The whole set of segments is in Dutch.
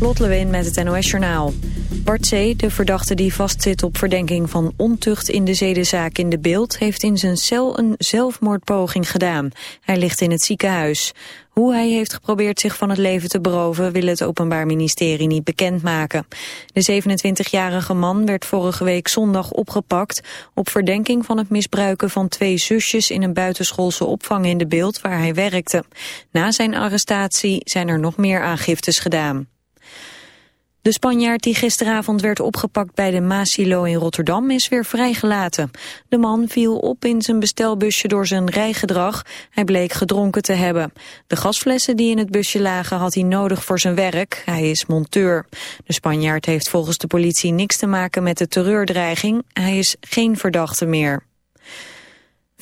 Lot Lewin met het NOS Journaal. Bart C., de verdachte die vastzit op verdenking van ontucht in de zedenzaak in de beeld... heeft in zijn cel een zelfmoordpoging gedaan. Hij ligt in het ziekenhuis. Hoe hij heeft geprobeerd zich van het leven te beroven... wil het Openbaar Ministerie niet bekendmaken. De 27-jarige man werd vorige week zondag opgepakt... op verdenking van het misbruiken van twee zusjes... in een buitenschoolse opvang in de beeld waar hij werkte. Na zijn arrestatie zijn er nog meer aangiftes gedaan. De Spanjaard die gisteravond werd opgepakt bij de Maasilo in Rotterdam is weer vrijgelaten. De man viel op in zijn bestelbusje door zijn rijgedrag. Hij bleek gedronken te hebben. De gasflessen die in het busje lagen had hij nodig voor zijn werk. Hij is monteur. De Spanjaard heeft volgens de politie niks te maken met de terreurdreiging. Hij is geen verdachte meer.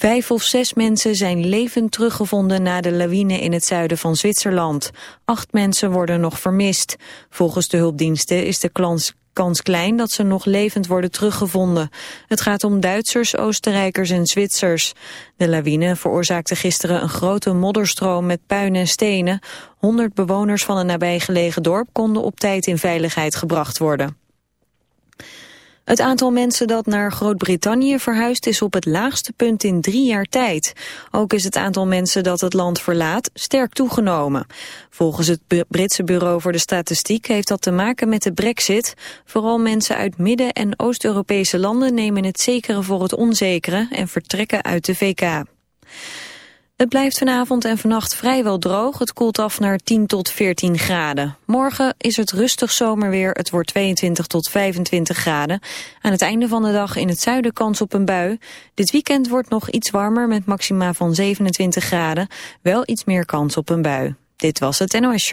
Vijf of zes mensen zijn levend teruggevonden na de lawine in het zuiden van Zwitserland. Acht mensen worden nog vermist. Volgens de hulpdiensten is de kans, klein dat ze nog levend worden teruggevonden. Het gaat om Duitsers, Oostenrijkers en Zwitsers. De lawine veroorzaakte gisteren een grote modderstroom met puin en stenen. Honderd bewoners van een nabijgelegen dorp konden op tijd in veiligheid gebracht worden. Het aantal mensen dat naar Groot-Brittannië verhuist is op het laagste punt in drie jaar tijd. Ook is het aantal mensen dat het land verlaat sterk toegenomen. Volgens het Britse Bureau voor de Statistiek heeft dat te maken met de brexit. Vooral mensen uit Midden- en Oost-Europese landen nemen het zekere voor het onzekere en vertrekken uit de VK. Het blijft vanavond en vannacht vrijwel droog. Het koelt af naar 10 tot 14 graden. Morgen is het rustig zomerweer. Het wordt 22 tot 25 graden. Aan het einde van de dag in het zuiden kans op een bui. Dit weekend wordt nog iets warmer met maxima van 27 graden. Wel iets meer kans op een bui. Dit was het NOS.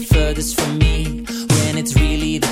the furthest from me. When it's really the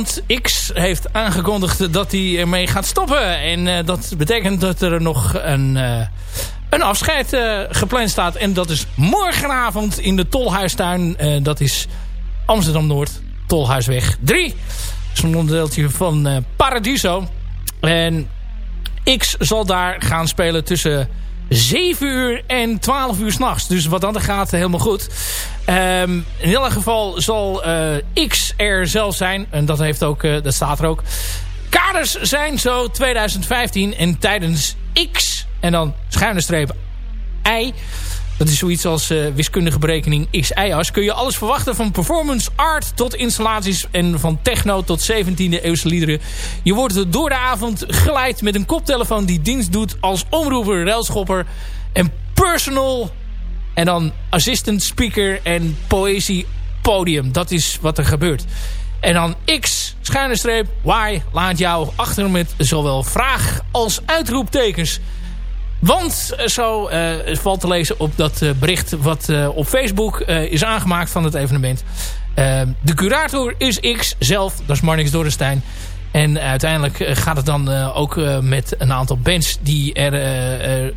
want X heeft aangekondigd dat hij ermee gaat stoppen. En uh, dat betekent dat er nog een, uh, een afscheid uh, gepland staat. En dat is morgenavond in de Tolhuistuin. dat is Amsterdam-Noord, Tolhuisweg 3. Dat is een onderdeeltje van Paradiso. En X zal daar gaan spelen tussen 7 uur en 12 uur s'nachts. Dus wat dan gaat helemaal goed. Um, in ieder geval zal uh, X er zelf zijn. En dat, heeft ook, uh, dat staat er ook. Kaders zijn zo 2015. En tijdens X en dan schuine streep I dat is zoiets als uh, wiskundige berekening x-y-as. Kun je alles verwachten van performance art tot installaties en van techno tot 17e eeuwse liederen. Je wordt door de avond geleid met een koptelefoon die dienst doet als omroeper, railschopper en personal en dan assistant speaker en poëzie podium. Dat is wat er gebeurt. En dan X, schuine streep, Y, laat jou achter met zowel vraag als uitroeptekens. Want eh, zo uh, valt te lezen op dat uh, bericht wat op Facebook is aangemaakt van het evenement. de curator is X zelf, dat is Marnix Dorrestein. En uiteindelijk gaat het dan ook met een aantal bands die er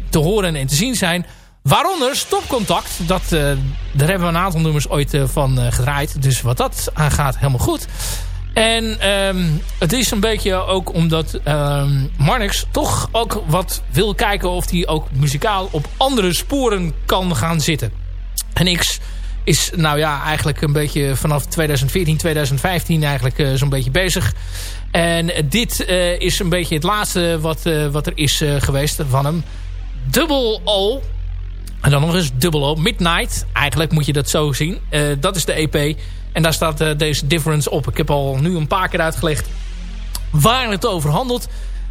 te horen en te zien zijn. Waaronder Stopcontact. Dat, daar hebben we een aantal nummers ooit van gedraaid. Dus wat dat aangaat, helemaal goed. En um, het is een beetje ook omdat um, Marnix toch ook wat wil kijken of hij ook muzikaal op andere sporen kan gaan zitten. En X is nou ja eigenlijk een beetje vanaf 2014, 2015 eigenlijk uh, zo'n beetje bezig. En dit uh, is een beetje het laatste wat, uh, wat er is geweest van hem. Double O. En dan nog eens Double O. Midnight. Eigenlijk moet je dat zo zien. dat is de EP. En daar staat uh, deze difference op. Ik heb al nu een paar keer uitgelegd waar het over handelt.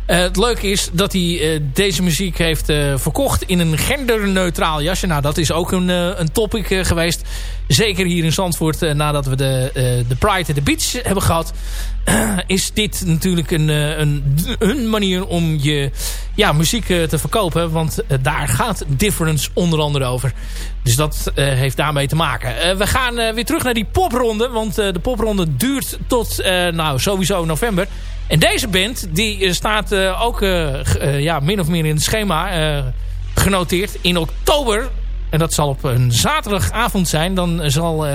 Uh, het leuke is dat hij deze muziek heeft verkocht in een genderneutraal jasje. Nou, dat is ook een, een topic geweest. Zeker hier in Zandvoort, nadat we de, de Pride at the Beach hebben gehad. is dit natuurlijk een, een, een manier om je ja, muziek te verkopen. Want daar gaat Difference onder andere over. Dus dat heeft daarmee te maken. we gaan weer terug naar die popronde. Want de popronde duurt tot nou, sowieso november. En deze band die eh, staat ook ja, min of meer in het schema genoteerd. In oktober, en dat zal op een zaterdagavond zijn... dan zal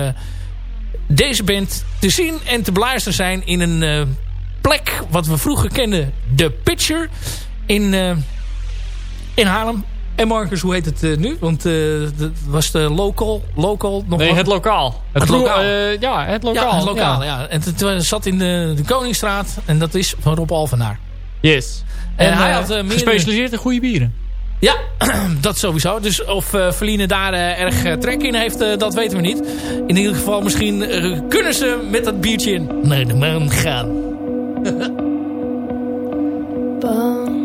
deze band te zien en te beluisteren zijn in een plek... wat we vroeger kenden, de Pitcher in, in Haarlem. En Marcus, hoe heet het uh, nu? Want uh, dat was de local, local nog Nee, wat? het lokaal. Het, het lokaal. Uh, ja, het lokaal. Ja, het lokaal, ja. ja. En het zat in de, de Koningsstraat. En dat is van Rob Alvenaar. Yes. En, en hij had meerdere... gespecialiseerd in goede bieren. Ja, dat sowieso. Dus of uh, Verline daar uh, erg uh, trek in heeft, dat weten we niet. In ieder geval, misschien kunnen ze met dat biertje naar de maan gaan. Bang,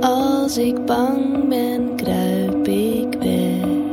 als ik bang ben, kruip ik weg.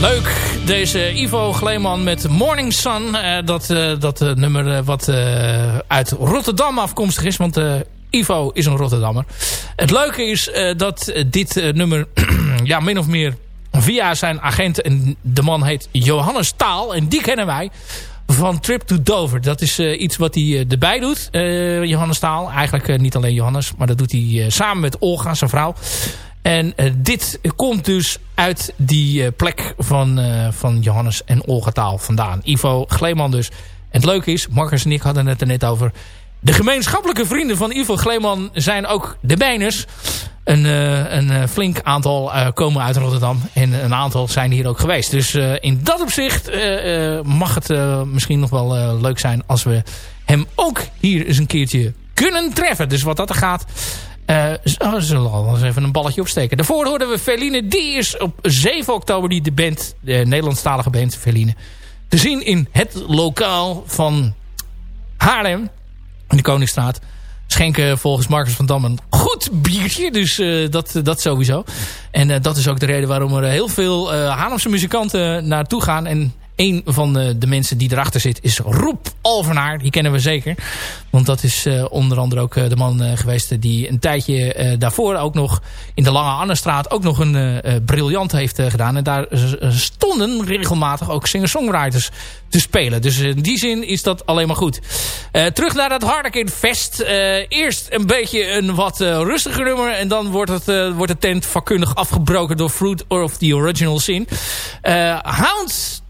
Leuk, deze Ivo Gleeman met Morning Sun. Eh, dat eh, dat eh, nummer wat uit Rotterdam afkomstig is. Want Ivo is een Rotterdammer. Het leuke is dat dit nummer ja, min of meer via zijn agent... en de man heet Johannes Taal en die kennen wij van Trip to Dover. Dat is iets wat hij erbij doet, eh, Johannes Taal. Eigenlijk niet alleen Johannes, maar dat doet hij samen met Olga, zijn vrouw. En eh, dit komt dus uit die eh, plek van, eh, van Johannes en Olga Taal vandaan. Ivo Gleeman dus. En het leuke is, Marcus en ik hadden het er net over... De gemeenschappelijke vrienden van Ivo Gleeman zijn ook de Bijners. Een, een flink aantal komen uit Rotterdam. En een aantal zijn hier ook geweest. Dus in dat opzicht mag het misschien nog wel leuk zijn... als we hem ook hier eens een keertje kunnen treffen. Dus wat dat er gaat... we zullen al eens even een balletje opsteken. Daarvoor hoorden we Feline. Die is op 7 oktober die de band, de Nederlandstalige band Feline... te zien in het lokaal van Haarlem in de Koningsstraat. schenken volgens Marcus van Dam een goed biertje. Dus eh, dat, dat sowieso. En eh, dat is ook de reden waarom er heel veel uh, Haarlemse muzikanten naartoe gaan. En een van de, de, mensen die erachter zit is Roep Alvenaar. Die kennen we zeker. Want dat is uh, onder andere ook uh, de man geweest die een tijdje daarvoor ook nog in de Lange Annestraat ook nog een briljant heeft gedaan. En daar stonden regelmatig ook singer-songwriters te spelen. Dus in die zin is dat alleen maar goed. terug naar het Harlequin Fest. eerst een beetje een wat rustiger nummer. En dan wordt, het, wordt de tent vakkundig afgebroken door Fruit of the Original Sin. Hounds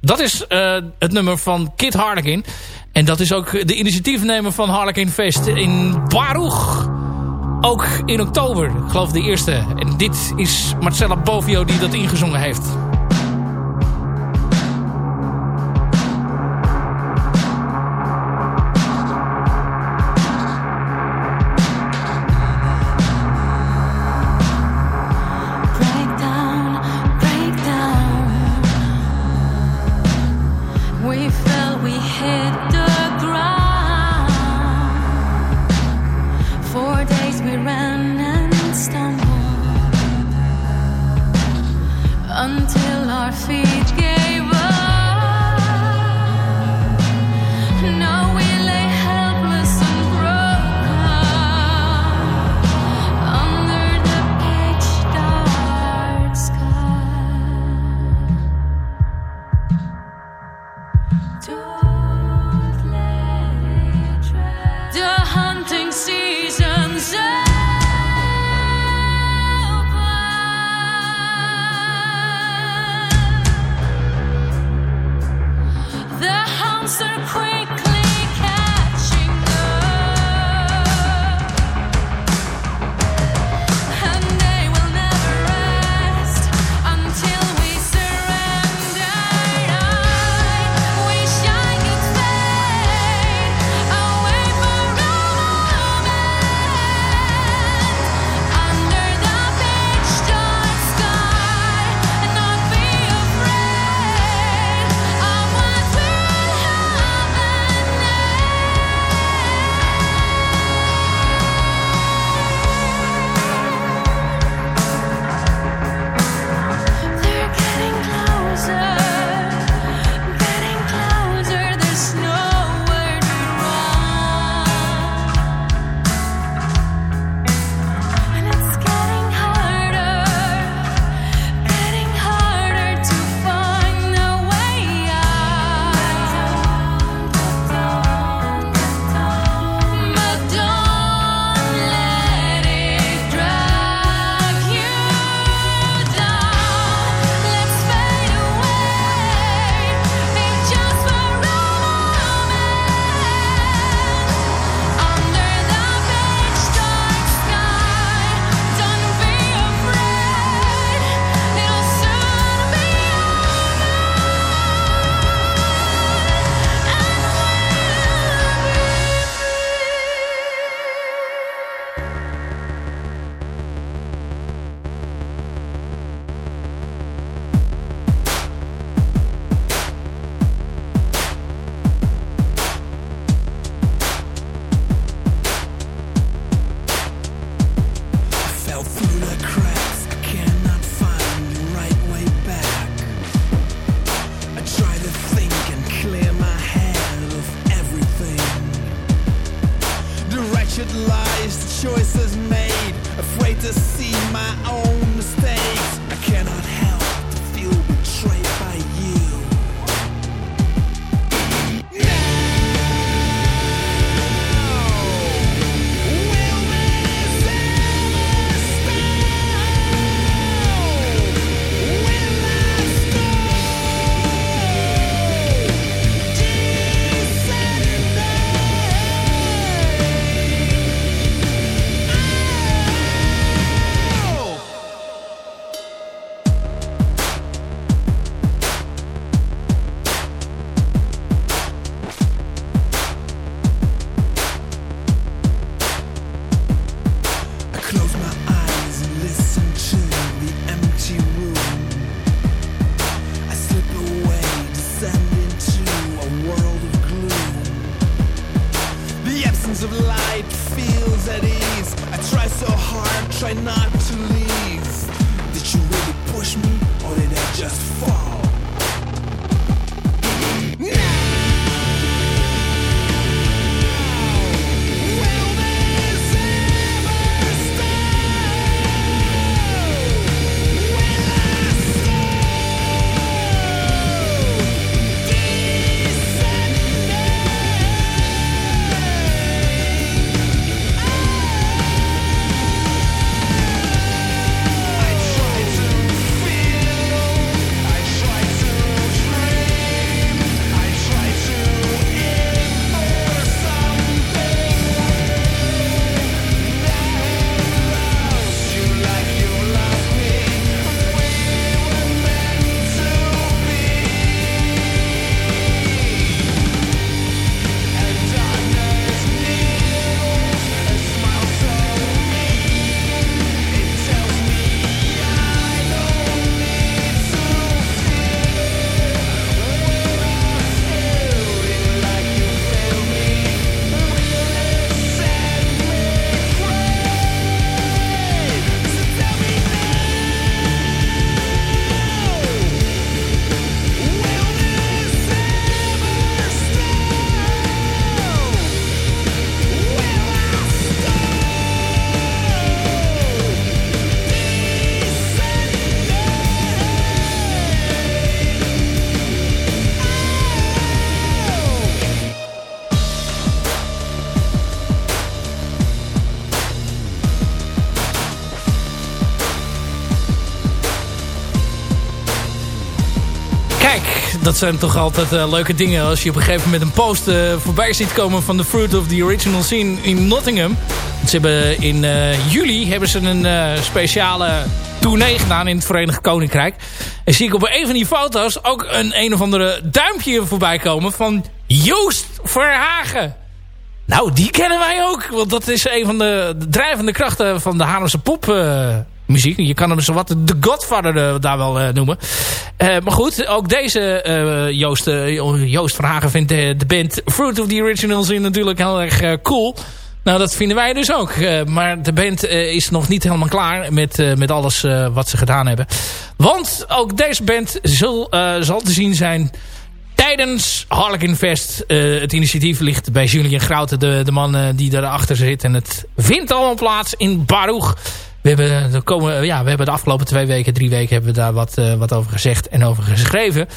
dat is uh, het nummer van Kid Harlequin. En dat is ook de initiatiefnemer van Harlequin Fest in Baruch. Ook in oktober, ik geloof de eerste. En dit is Marcella Bovio die dat ingezongen heeft. Dat zijn toch altijd eh, leuke dingen als je op een gegeven moment een post eh, voorbij ziet komen van The Fruit of the Original Scene in Nottingham. Ze hebben in eh, juli hebben ze een speciale tournee gedaan in het Verenigd Koninkrijk. En zie ik op een van die foto's ook een een of andere duimpje voorbij komen van Joost Verhagen. Nou, die kennen wij ook. Want dat is een van de drijvende krachten van de Haarlemse pop muziek. Je kan hem zo wat de Godfather eh, daar wel eh, noemen. Eh, maar goed, ook deze Joost, eh, Joost Verhagen vindt de, band Fruit of the Originals in natuurlijk heel erg cool. Nou, dat vinden wij dus ook. Maar de band is nog niet helemaal klaar met, met alles wat ze gedaan hebben. Want ook deze band zal, zal te zien zijn tijdens Harlequin Fest. Het initiatief ligt bij Julien Grouten, de, de man die daarachter zit. En het vindt allemaal plaats in Baruch. We hebben, er komen, ja, we hebben de afgelopen twee weken, drie weken... hebben we daar wat, eh, wat over gezegd en over geschreven.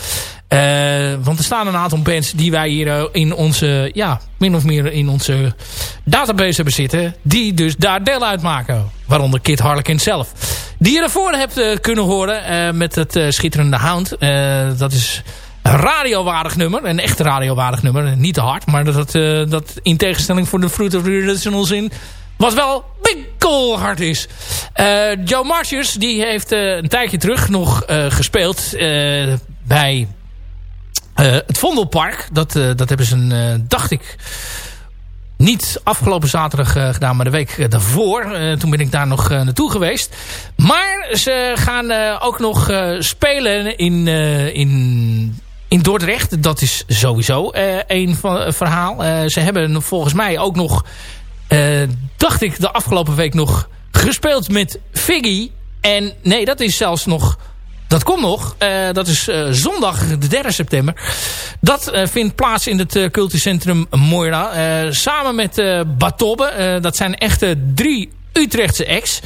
Eh, want er staan een aantal bands die wij hier eh, in onze... ja, min of meer in onze database hebben zitten... die dus daar deel uitmaken. Waaronder Kid Harlequin zelf. Die je ervoor hebt kunnen horen met het schitterende Hound. Dat is een radiowaardig nummer. Een echt radiowaardig nummer. Niet te hard, maar dat, dat in tegenstelling voor de Fruit of Original zin... wat wel winkelhard is. Eh, Joe Marcius die heeft eh, een tijdje terug nog eh, gespeeld bij het Vondelpark. Dat, dat hebben ze, een, dacht ik, niet afgelopen zaterdag gedaan, maar de week daarvoor. Toen ben ik daar nog naartoe geweest. Maar ze gaan ook nog spelen in, in, in Dordrecht. Dat is sowieso een van, verhaal. Ze hebben volgens mij ook nog, dacht ik, de afgelopen week nog gespeeld met Figgy. En nee, dat is zelfs nog... Dat komt nog. Eh, dat is eh, zondag de 3 september. Dat eh, vindt plaats in het cultuurcentrum Moira. Eh, samen met eh Batobbe. Eh, dat zijn echte drie Utrechtse ex.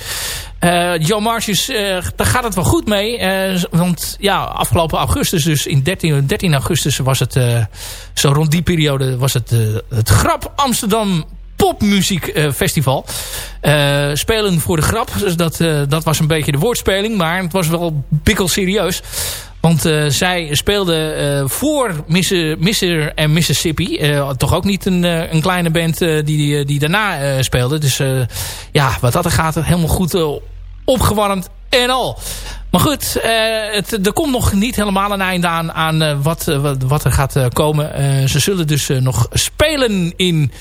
Eh Joe Marcius, eh, daar gaat het wel goed mee. Eh, want ja, afgelopen augustus, dus in 13, 13 augustus was het... eh, zo rond die periode was het eh, het Grap Amsterdam popmuziekfestival. Eh spelen voor de grap. Dus dat, eh, dat was een beetje de woordspeling. Maar het was wel bikkel serieus. Want eh, zij speelden eh, voor Mr. en Mississippi. Eh, toch ook niet een, eh, een kleine band eh, die, die daarna eh, speelde. Dus eh, ja, wat dat er gaat, helemaal goed eh, opgewarmd en al. Maar goed, eh, het, er komt nog niet helemaal een einde aan, aan eh, wat, eh, wat, wat er gaat komen. Ze zullen dus nog spelen in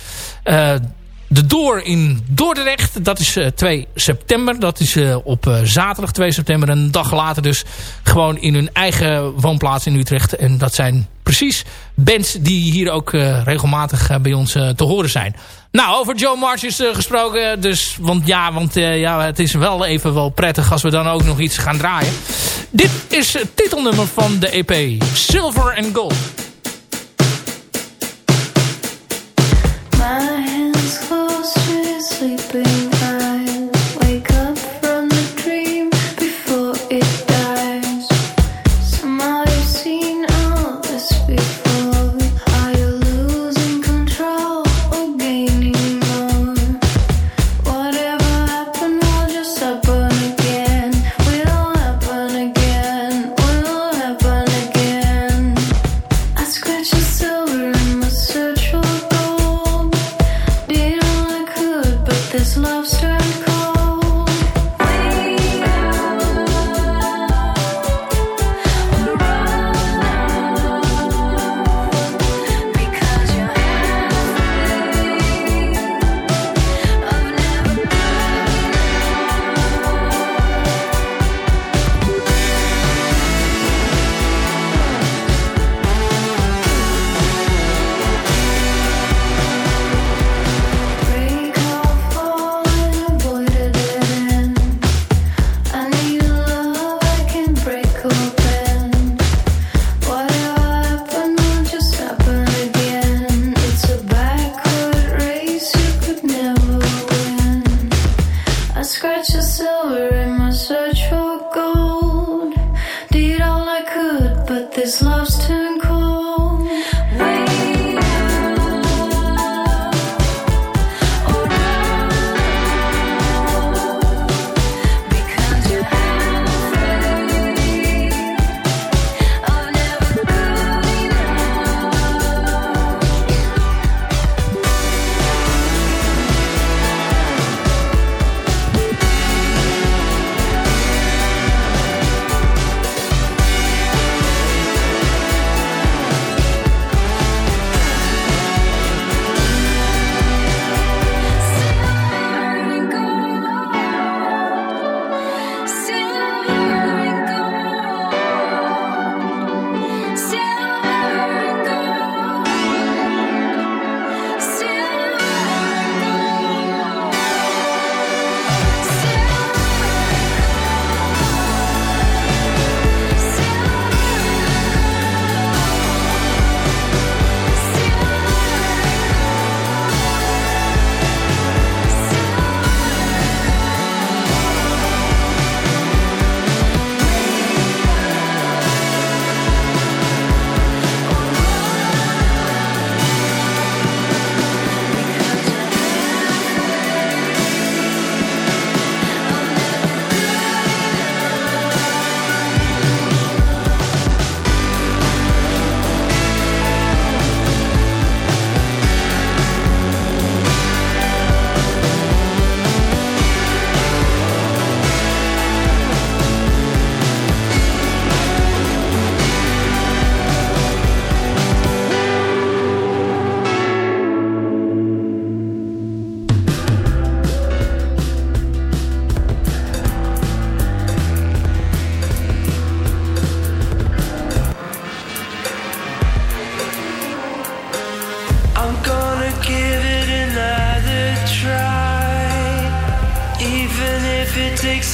de Door in Dordrecht. Dat is eh, 2 september. Dat is eh, op eh, zaterdag 2 september. Een dag later dus gewoon in hun eigen woonplaats in Utrecht. En dat zijn precies bands die hier ook regelmatig bij ons te horen zijn. Nou, over Joe March is gesproken. Dus, want ja, want, ja, het is wel even wel prettig als we dan ook nog iets gaan draaien. Dit is het titelnummer van de EP Silver and Gold.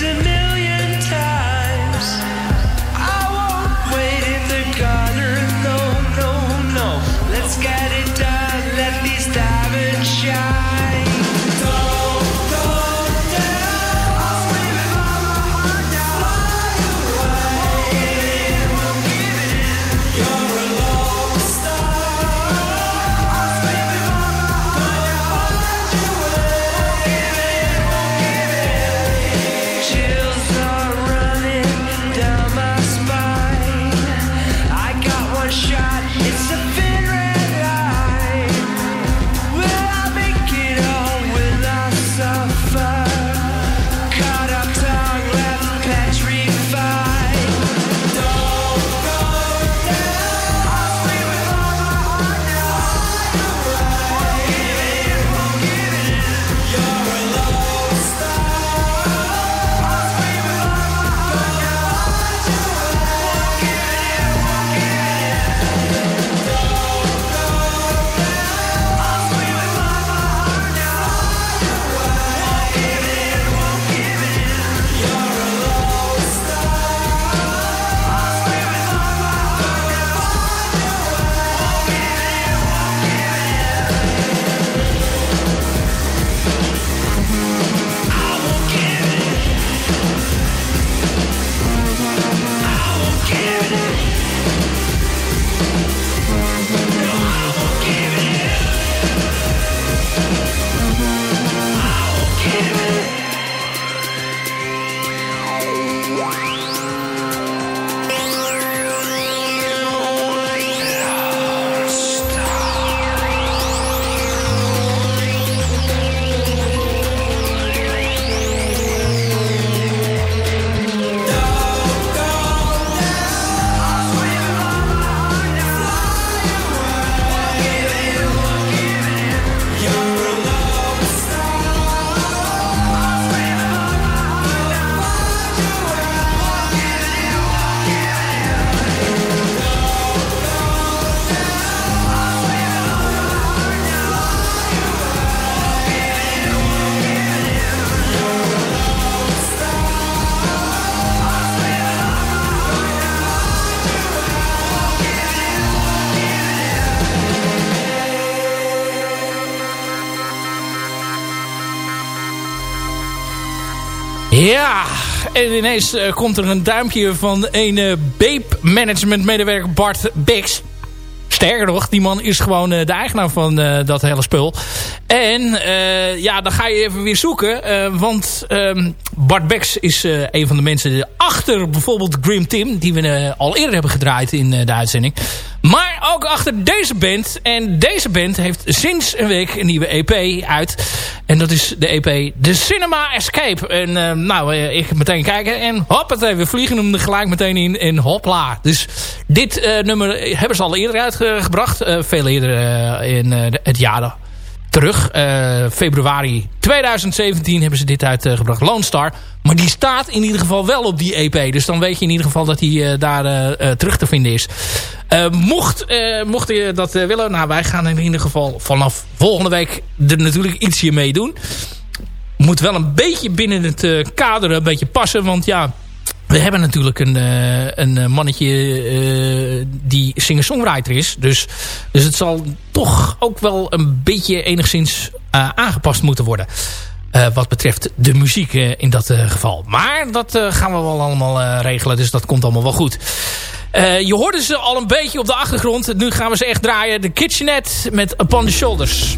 to me. En ineens eh, komt er een duimpje van een uh, Beep Management medewerker Bart Bix. Sterker nog, die man is gewoon uh, de eigenaar van dat hele spul. En ja, dan ga je even weer zoeken. want um, Bart Bex is een van de mensen achter bijvoorbeeld Grim Tim. Die we al eerder hebben gedraaid in de uitzending. Ook achter deze band. En deze band heeft sinds een week een nieuwe EP uit. En dat is de EP The Cinema Escape. En nou, ik ga meteen kijken. En hoppatee, we vliegen hem er gelijk meteen in. En hopla. Dus dit nummer hebben ze al eerder uitgebracht. Uh, veel eerder uh, in uh, het jaar terug. februari 2017 hebben ze dit uitgebracht. Lone Star. Maar die staat in ieder geval wel op die EP. Dus dan weet je in ieder geval dat hij daar terug te vinden is. mocht, mocht je dat willen. Nou, wij gaan in ieder geval vanaf volgende week er natuurlijk ietsje mee doen. Moet wel een beetje binnen het kader een beetje passen. Want ja... We hebben natuurlijk een, uh, een mannetje uh, die singer-songwriter is. Dus, dus het zal toch ook wel een beetje enigszins aangepast moeten worden. wat betreft de muziek in dat geval. Maar dat gaan we wel allemaal regelen. Dus dat komt allemaal wel goed. je hoorde ze al een beetje op de achtergrond. Nu gaan we ze echt draaien. De Kitchenette met Upon the Shoulders.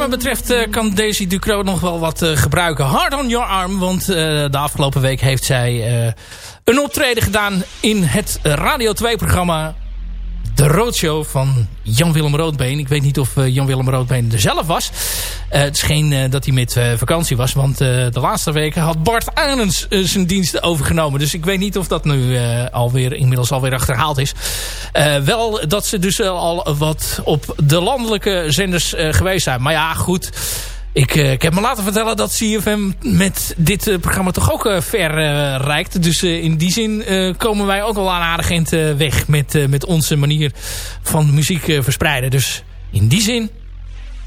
Wat betreft eh, kan Daisy Ducro nog wel wat eh, gebruiken. Hard on your arm, want eh, de afgelopen week heeft zij een optreden gedaan in het Radio 2-programma De Roadshow van Jan-Willem Roodbeen. Ik weet niet of Jan-Willem Roodbeen er zelf was. Eh, het is geen eh, dat hij met eh, vakantie was, want de laatste weken had Bart Arends zijn diensten overgenomen. Dus ik weet niet of dat nu alweer, inmiddels alweer achterhaald is. Wel dat ze dus al wat op de landelijke zenders geweest zijn. Maar ja, goed. Ik, ik heb me laten vertellen dat CFM met dit programma toch ook ver reikt. Dus in die zin komen wij ook wel aan aardig eind weg met, met onze manier van muziek verspreiden. Dus in die zin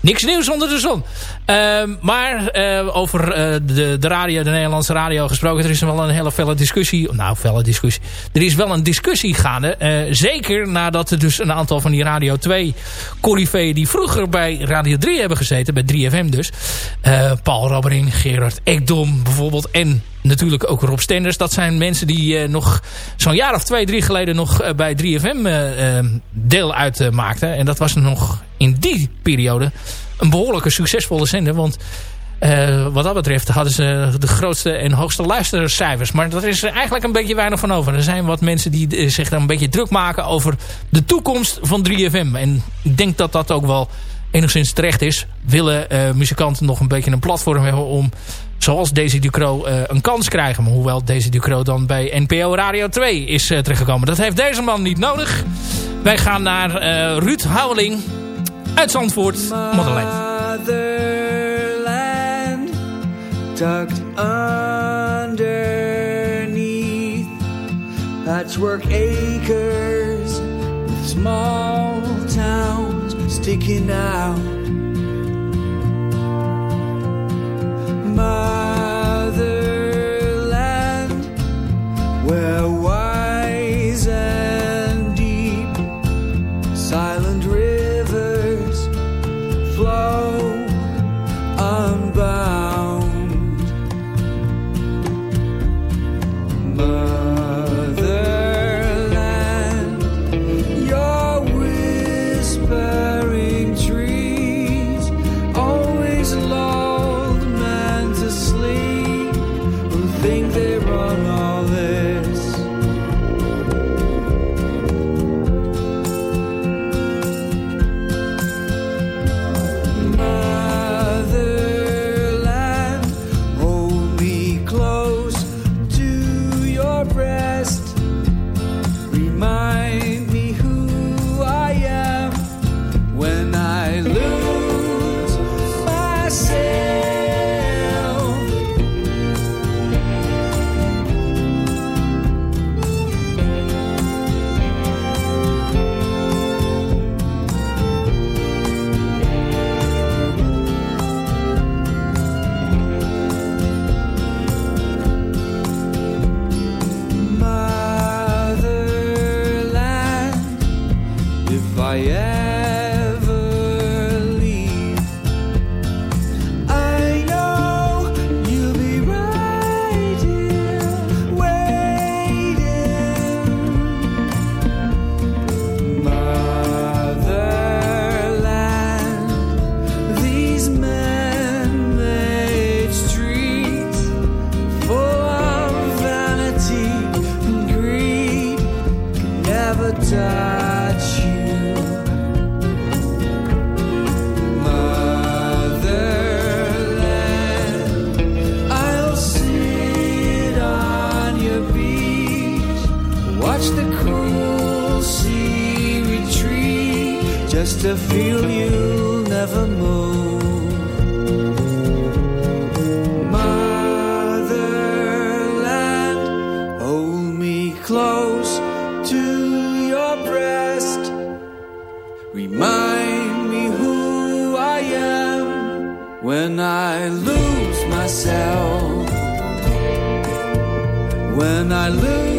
Niks nieuws onder de zon. Ehm, maar eh, over eh, de, de radio, de Nederlandse radio gesproken. Er is wel een hele felle discussie. Nou, felle discussie. Er is wel een discussie gaande. eh, zeker nadat er dus een aantal van die Radio 2 corifeeën... die vroeger bij Radio 3 hebben gezeten. Bij 3FM dus. Paul Robbering, Gerard Ekdom bijvoorbeeld. En natuurlijk ook Rob Stenders. Dat zijn mensen die eh, nog zo'n jaar of twee, drie geleden... nog eh, bij 3FM eh, deel uitmaakten. en dat was nog in die periode een behoorlijke succesvolle zender. Want wat dat betreft hadden ze de grootste en hoogste luistercijfers. Maar daar is er eigenlijk een beetje weinig van over. Er zijn wat mensen die zich dan een beetje druk maken over de toekomst van 3FM. En ik denk dat dat ook wel enigszins terecht is. Willen muzikanten nog een beetje een platform hebben om... Zoals Daisy Ducro eh, een kans krijgen. Maar hoewel Daisy Ducro dan bij NPO Radio 2 is eh, terechtgekomen. Dat heeft deze man niet nodig. Wij gaan naar eh, Ruud Houweling uit Zandvoort, Modderland. Motherland, tucked underneath patchwork acres small towns sticking out. Motherland, to feel you'll never move. Motherland, hold me close to your breast. Remind me who I am when I lose myself. When I lose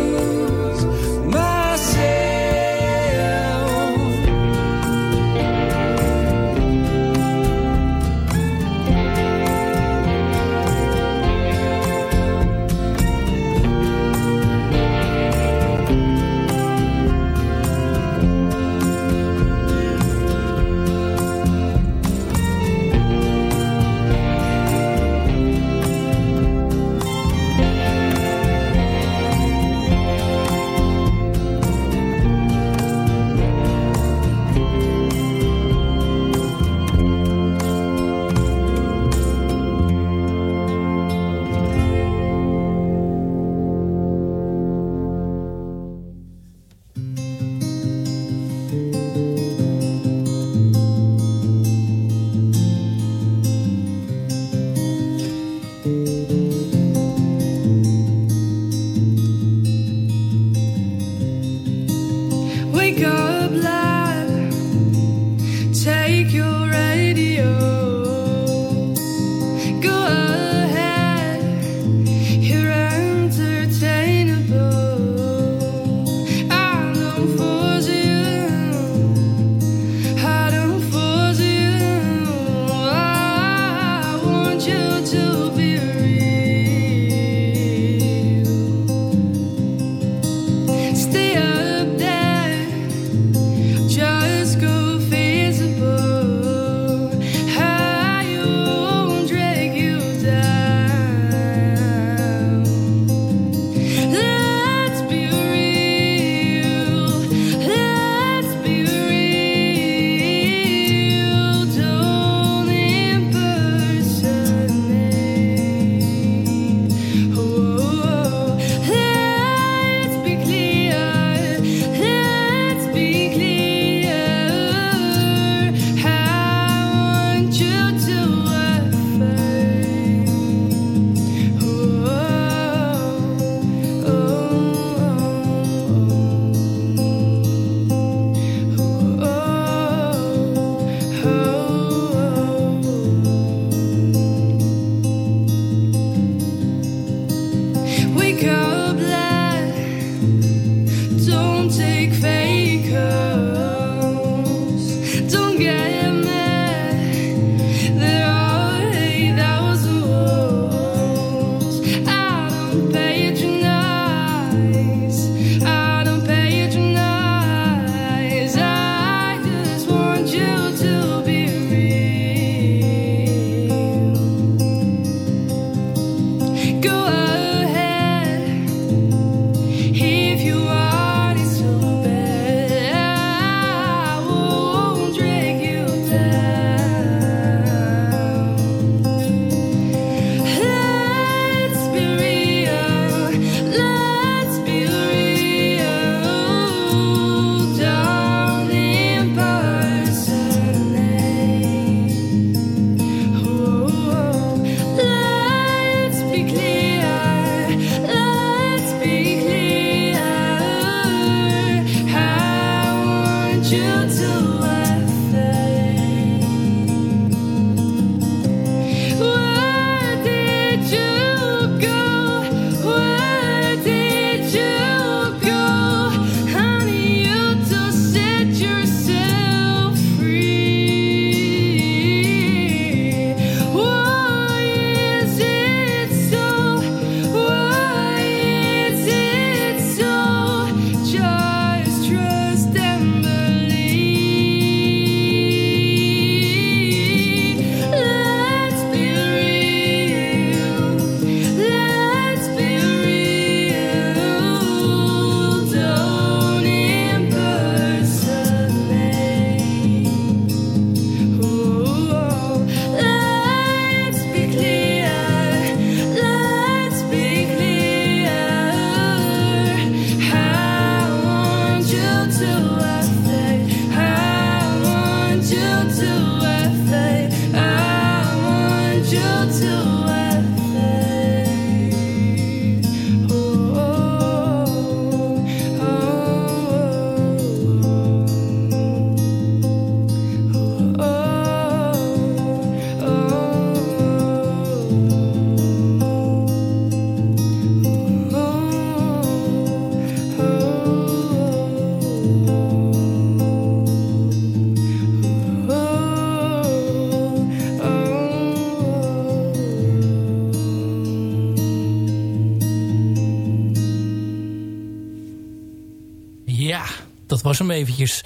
dat was hem eventjes.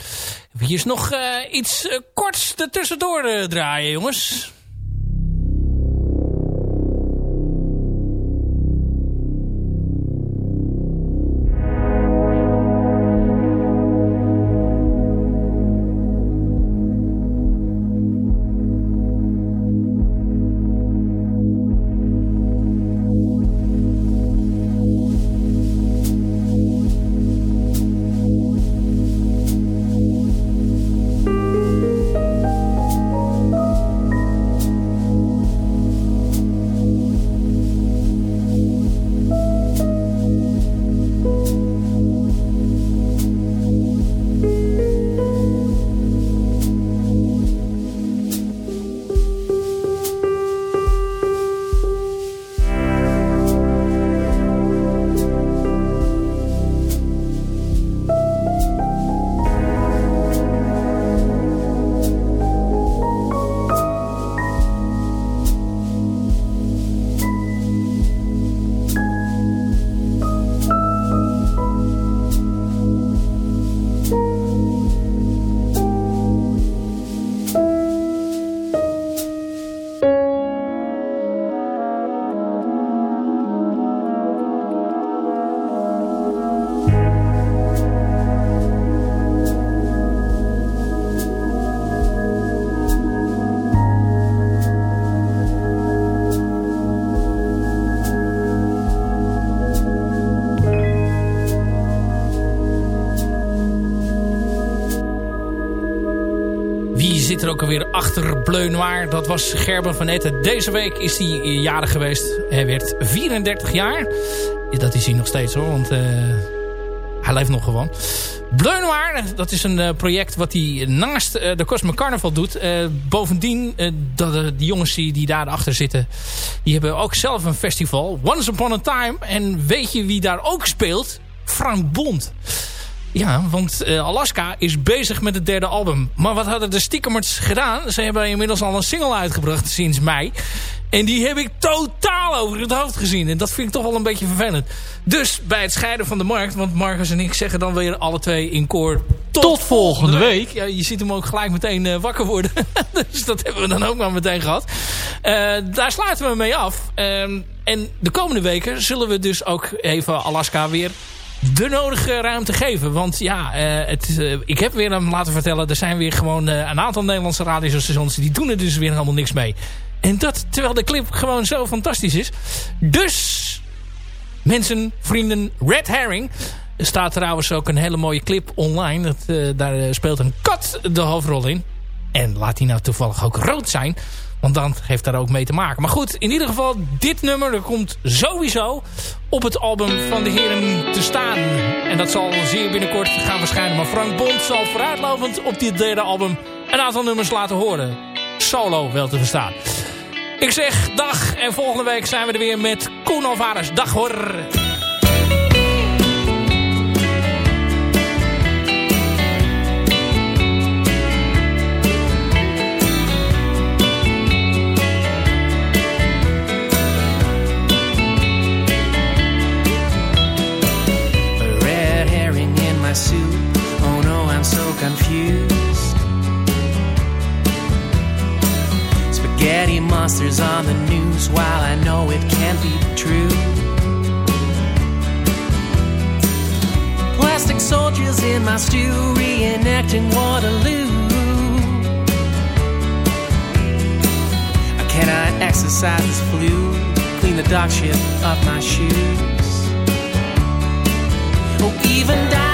Eventjes nog eh, iets eh, korts ertussendoor eh, draaien, jongens. Wie zit er ook alweer achter Bleu Noir? Dat was Gerben van Etten. Deze week is hij jarig geweest. Hij werd 34 jaar. Dat is hij nog steeds hoor, want eh, hij leeft nog gewoon. Bleu Noir, dat is een eh, project wat hij naast eh, de Cosmic Carnival doet. Bovendien, dat, die jongens die, die daarachter zitten... die hebben ook zelf een festival. Once Upon a Time. En weet je wie daar ook speelt? Frank Bond. Ja, want eh, Alaska is bezig met het derde album. Maar wat hadden de Stiekemers gedaan? Ze hebben inmiddels al een single uitgebracht sinds mei. En die heb ik totaal over het hoofd gezien. En dat vind ik toch wel een beetje vervelend. Dus bij het scheiden van de markt... want Marcus en ik zeggen dan weer alle twee in koor... Tot volgende week. Ja, je ziet hem ook gelijk meteen eh, wakker worden. dus dat hebben we dan ook maar meteen gehad. Eh, daar sluiten we mee af. Ehm, en de komende weken zullen we dus ook even Alaska weer de nodige ruimte geven. Want ja, eh, het, eh, ik heb weer hem laten vertellen... er zijn weer gewoon eh, een aantal Nederlandse radiostations... die doen er dus weer helemaal niks mee. En dat terwijl de clip gewoon zo fantastisch is. Dus, mensen, vrienden, Red Herring... Er staat trouwens ook een hele mooie clip online. Dat, daar speelt een kat de hoofdrol in. En laat die nou toevallig ook rood zijn... Want dan heeft daar ook mee te maken. Maar goed, in ieder geval, dit nummer komt sowieso op het album van de heren te staan. En dat zal zeer binnenkort gaan verschijnen. Maar Frank Bond zal vooruitlopend op dit derde album een aantal nummers laten horen. Solo wel te verstaan. Ik zeg dag en volgende week zijn we er weer met Koen Alvarez. Dag hoor! I know it can't be true. Plastic soldiers in my stew reenacting Waterloo. I exercise this flu? Clean the dog shit off my shoes. Oh, even dinos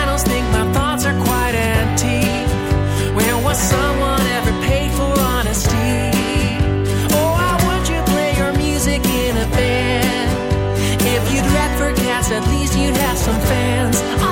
some fans.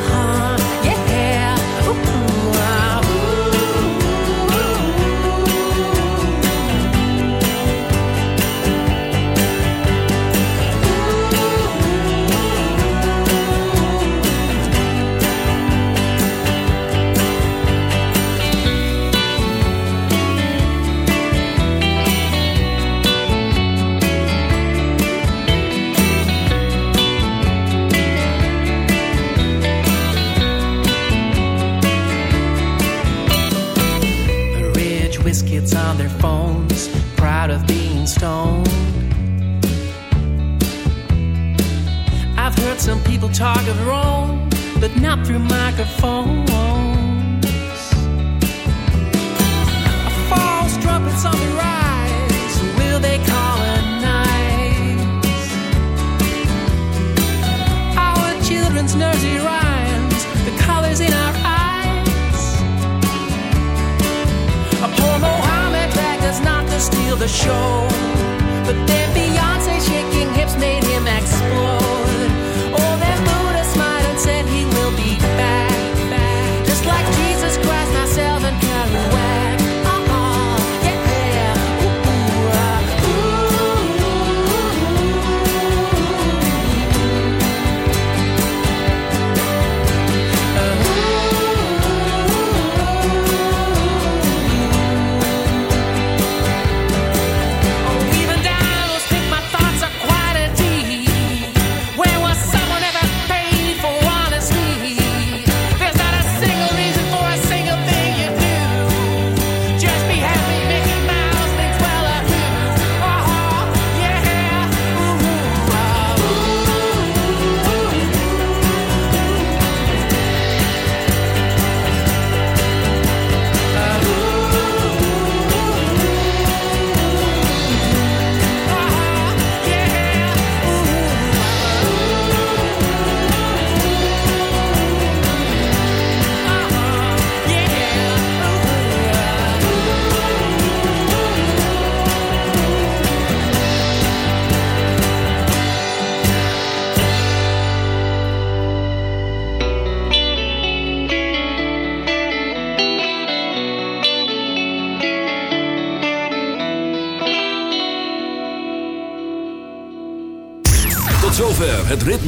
People talk of own, but not through microphones. A false trumpets on the rise. Will they colonize our children's nursery rhymes? The colors in our eyes. A poor Mohammed begged us not to steal the show. But then Beyonce shaking hips made him explode.